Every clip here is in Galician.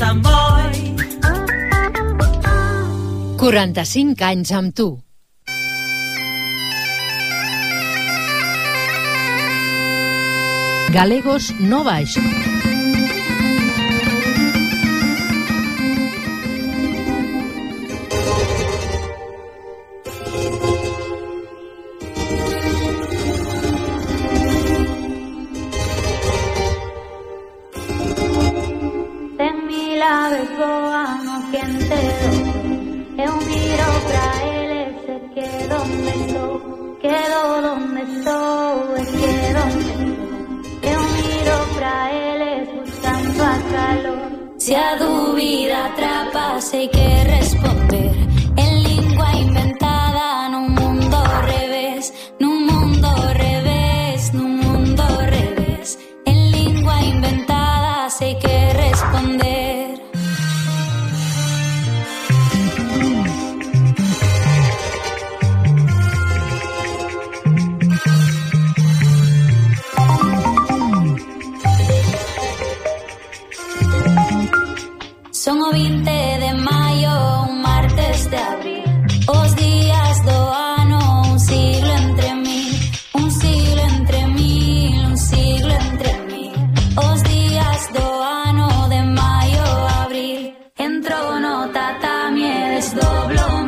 Sant Boi. 45 anys amb tu. Galegos Novais. claves boano quien te do. E un giro pra ele se quedó donde estou, quedó donde estou, es que donde E un giro pra ele buscando a calor. Si a dúvida atrapase y que responde. pueblo.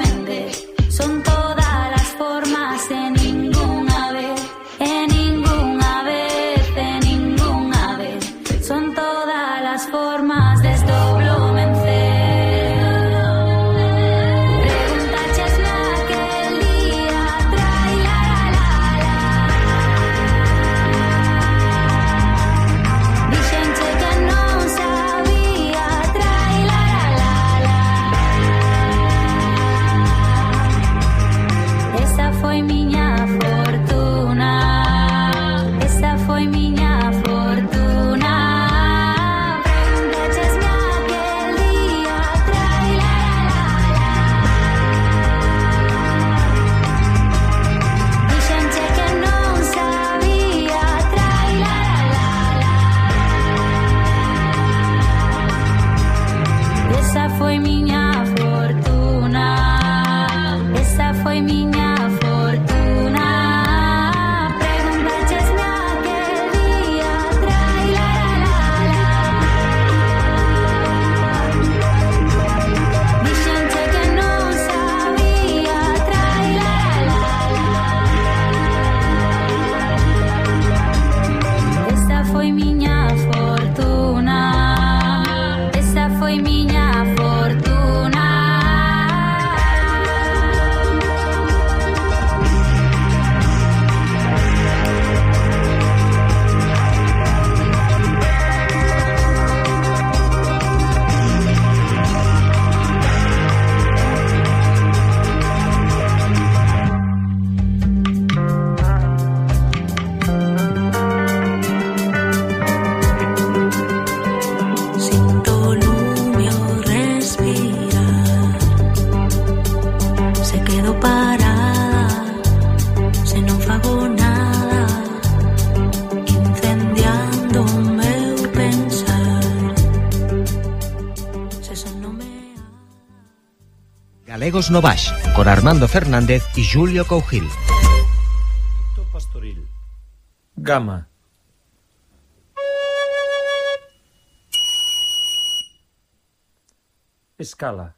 Galegos no Baix, con Armando Fernández e Julio Cougil. Pastoril. Gama. Escala.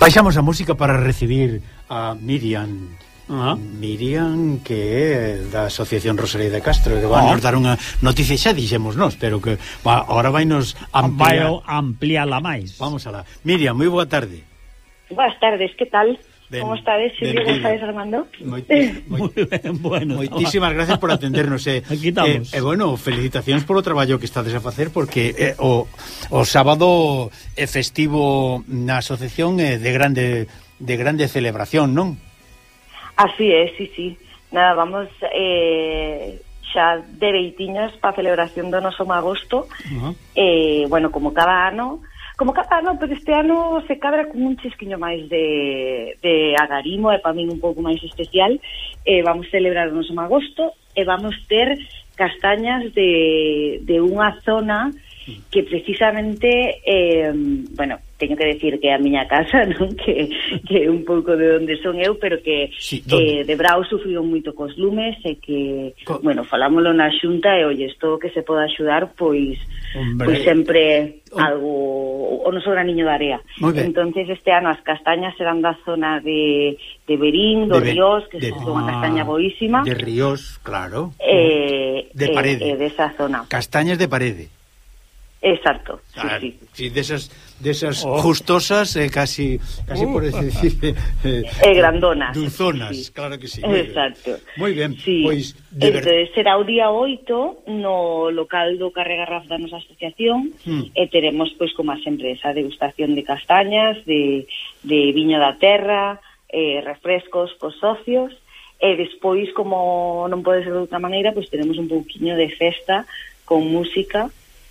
Baixamos a música para recibir a Miriam Ah. Miriam que é da Asociación Rosalía de Castro que vai ah. nos dar unha noticia xa dixemos nós pero que va, ahora vai nos ampliar vai ampliarla máis vamos alá Miriam, moi boa tarde Boas tardes, que tal? Ben, Como estades, Silvio González Armando? Moi, moi, bueno, moitísimas gracias por atendernos. Eh. Aquí estamos. E eh, eh, bueno, felicitacións polo traballo que estades a facer, porque eh, o, o sábado é festivo na asociación eh, de grande de grande celebración, non? Así é, sí, sí. Nada, vamos eh, xa de veitiñas para a celebración do noso magosto. Uh -huh. eh, bueno, como cada ano, Como cada ano, pero pois este ano se cadra con un chisquiño máis de, de agarimo, e para min un pouco máis especial. Eh, vamos celebrar o noso agosto e vamos ter castañas de, de unha zona que precisamente, eh, bueno, teño que decir que é a miña casa, non? Que, que é un pouco de onde son eu, pero que sí, eh, de Brau sufriu moito cos lumes e que, Co... bueno, falámoslo na xunta e, oye, isto que se poda axudar, pois, Hombre. pois sempre oh. algo, o noso graniño de area. entonces este ano as castañas eran da zona de, de Berín, do de Ríos, que de, son unha castaña boísima. De Ríos, claro. Eh, de eh, parede. Eh, eh, de esa zona. Castañas de parede. Exacto, sí, ah, sí. sí desas, desas oh. justosas eh, casi, casi uh. por decir... Eh, eh, grandonas. Dulzonas, sí. claro que sí. Exacto. Moi ben, sí. pois... Pues, ver... Será o día 8 no local do Carrega Raf da nosa asociación hmm. e teremos, pois, como sempre, esa degustación de castañas, de, de viño da terra, eh, refrescos cos socios e despois, como non pode ser de outra maneira, pois teremos un pouquiño de festa con música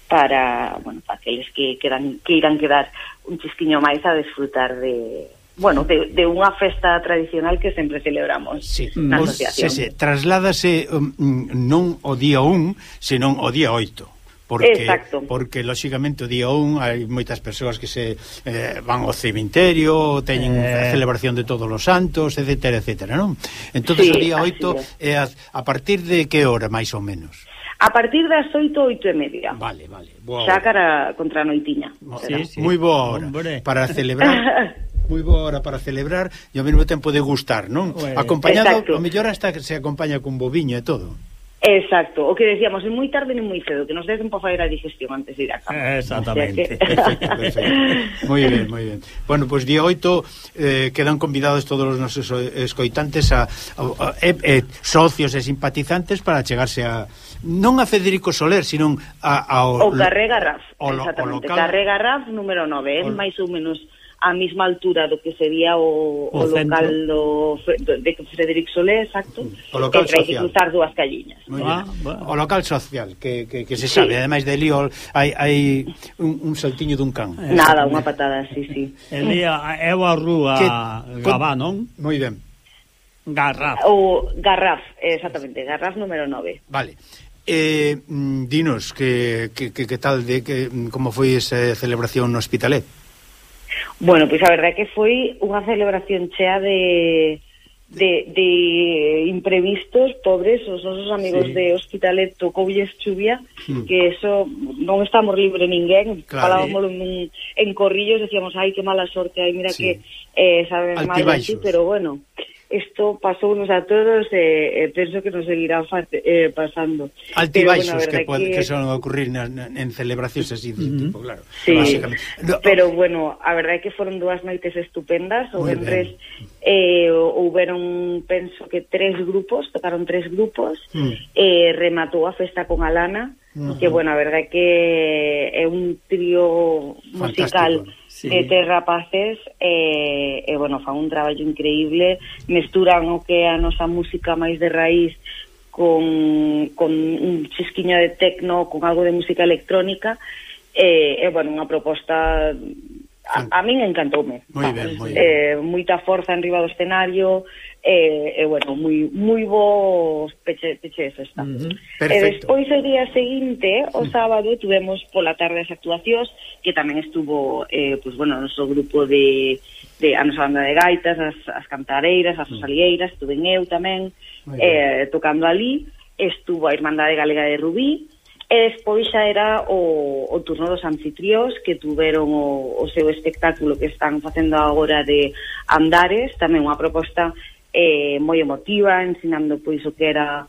para, bueno, para aqueles que quedan, que irán quedar un chisquiño máis a desfrutar de, bueno, de, de unha festa tradicional que sempre celebramos sí. na Vos, asociación. Se, se, trasládase um, non o día 1, senón o día 8 porque Exacto. porque lóxicamente o día 1 hai moitas persoas que se eh, van ao cemiterio, teñen eh... celebración de todos os santos, etcétera, etcétera, non? Entonces sí, o día 8 é a, a partir de que hora máis ou menos? A partir das oito, oito e media. Vale, vale. Boa Xa cara contra a noitiña. Sí, sí. Moi boa hora Hombre. para celebrar. moi boa hora para celebrar e ao mesmo tempo degustar, non? Bueno. Acompañado, Exacto. o mellor hasta que se acompaña cun boviño e todo. Exacto, o que decíamos, é moi tarde e moi cedo, que nos desen por fazer a digestión antes de ir a cama. Eh, exactamente. O sea que... perfecto, perfecto. moi ben, moi ben. Bueno, pois pues, día 8 eh, quedan convidados todos os nosos escoitantes a, a, a, a, a, a socios e simpatizantes para chegarse a non a Federico Soler, sino a, ao... O Carré Garraf, o lo, exactamente, o local... Carré Garraf número 9, é o... máis ou menos a mesma altura do que sería o, o, o local do, de Frederic Solé, exacto, o local que social. cruzar dúas calliñas. Ah, bueno. O local social, que, que, que se sabe, sí. ademais de Lío, hai, hai un, un saltiño dun can. Eh, Nada, unha patada, sí, sí. Elía, é a rúa que, Gabá, non? Moi ben. Garraf. O Garraf, exactamente, Garraf número 9. Vale. Eh, dinos, que, que, que, que tal, de que, mm, como foi esa celebración no Hospitalet? Bueno, pois pues a verdade que foi unha celebración chea de de, de imprevistos, pobres, os nosos amigos sí. de Hospitalet tocoulles chuvia, hmm. que eso non estamos libre ninguén, claro, falábamos eh. en, en corrillos, decíamos, ai, que mala sorte, ai, mira sí. que eh, saben mal, así, pero bueno, isto pasounos a todos e, eh, penso que nos seguirá eh, pasando. Altibaixos pero, bueno, que, pode, que, que son ocurrir na, na, en celebracións así de tipo, claro. Sí, no, pero bueno, a verdade é que foron dúas noites estupendas, o vendres eh, houberon, penso que tres grupos, tocaron tres grupos, mm. eh, rematou a festa con Alana, Uh. Que, bueno, a verdade que é un trío musical Fantástico. sí. de tres rapaces e, eh, e, eh, bueno, fan un traballo increíble, mesturan o que é a nosa música máis de raíz con, con un chisquiño de tecno, con algo de música electrónica, e, e bueno, unha proposta a, a min encantoume. Moi ben, moi ben. Eh, moita forza enriba do escenario, e, e bueno, moi moi bos peche, peches esta. Uh eh, -huh. Perfecto. E despois o día seguinte, o sábado, tuvemos pola tarde as actuacións, que tamén estuvo, eh, pues, bueno, o noso grupo de, de a nosa banda de gaitas, as, as cantareiras, as osalgueiras, estuve eu tamén, eh, tocando ali, estuvo a Irmandade Galega de Rubí, E despois xa era o, o turno dos anfitriós que tuveron o, o seu espectáculo que están facendo agora de Andares, tamén unha proposta eh, moi emotiva, ensinando pois o que era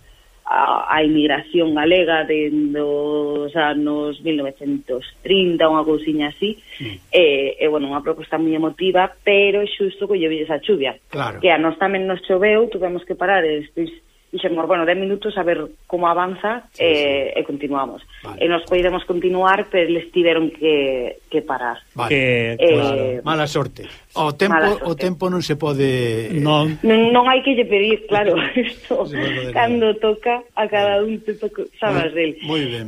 a, a emigración galega dentro dos anos 1930, unha cousiña así, mm. e, e, bueno, unha proposta moi emotiva, pero xusto que lle esa chuvia. Claro. Que a nos tamén nos choveu, tuvemos que parar e despois dixemos, bueno, 10 minutos a ver como avanza sí, eh, sí. e continuamos. Vale. E nos podíamos continuar, pero les tiveron que, que parar. Vale. Eh, claro. Mala sorte. O tempo, mala sorte. o tempo non se pode... Eh, non, non, non hai que lle pedir, claro. Isto, cando toca a cada un te toca, sabes del.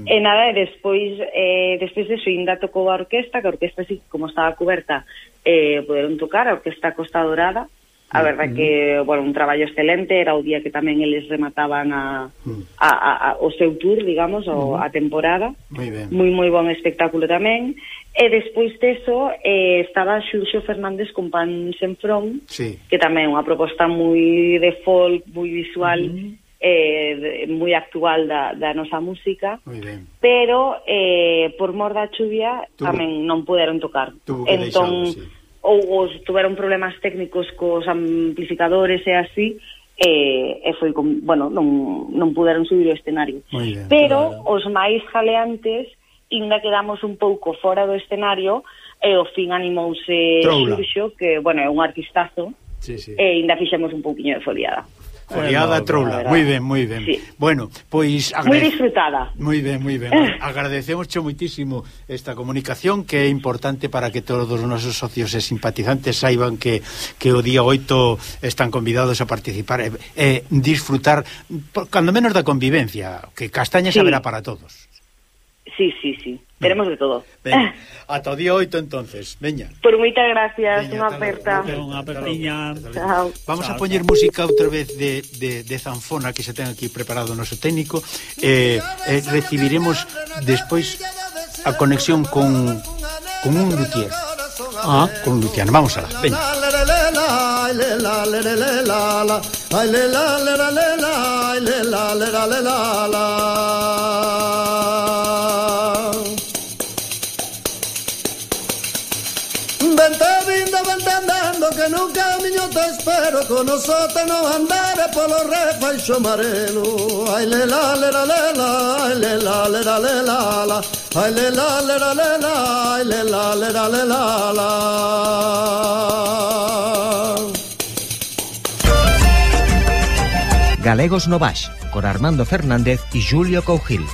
E nada, e despois, eh, despois de ainda tocou a orquesta, que a orquesta, sí, como estaba coberta, eh, poderon tocar, a orquesta Costa Dorada, A verdad que, bueno, un traballo excelente, era o día que tamén eles remataban a, a, a, a o seu tour, digamos, o, a temporada. Moi ben. Moi, moi bon espectáculo tamén. E despois deso eh, estaba Xurxo Fernández con Pan Senfrón, sí. que tamén é unha proposta moi de folk, moi visual, uh -huh eh, moi actual da, da nosa música, pero eh, por mor da chuvia tamén non puderon tocar. Entón, deixalo, sí ou os tuveron problemas técnicos cos amplificadores e así, e, e foi con, bueno, non, non puderon subir o escenario. Bien, Pero claro. os máis jaleantes inda quedamos un pouco fora do escenario e o fin animouse Xurxo, que, bueno, é un artistazo, sí, sí. e inda fixemos un pouquiño de foliada. Foliada bueno, troula, moi ben, moi ben. Sí. Bueno, pois agrade... moi disfrutada. Moi ben, moi ben. Eh. Agradecemos moitísimo esta comunicación que é importante para que todos os nosos socios e simpatizantes saiban que que o día 8 están convidados a participar e, e disfrutar por, cando menos da convivencia, que castaña sí. saberá para todos. Sí, sí, sí. Teremos de todo. Veña. Ata o día 8 entonces. Veña. Por moitas gracias, unha aperta. Unha apertiña. Chao. Vamos chao, a poñer música outra vez de, de, de zanfona que se ten aquí preparado o noso técnico. Eh, eh, recibiremos despois a conexión con con un luthier. Ah, con un luthier. Vamos alá. Veña. Ay, vente andando que nun camiño te espero Con o sótano andare polo refaixo amarelo Ai lela, le la ai lela, ay le la Ai lela, le la ai lela, le la la Galegos no Baix, con Armando Fernández y Julio Cougil.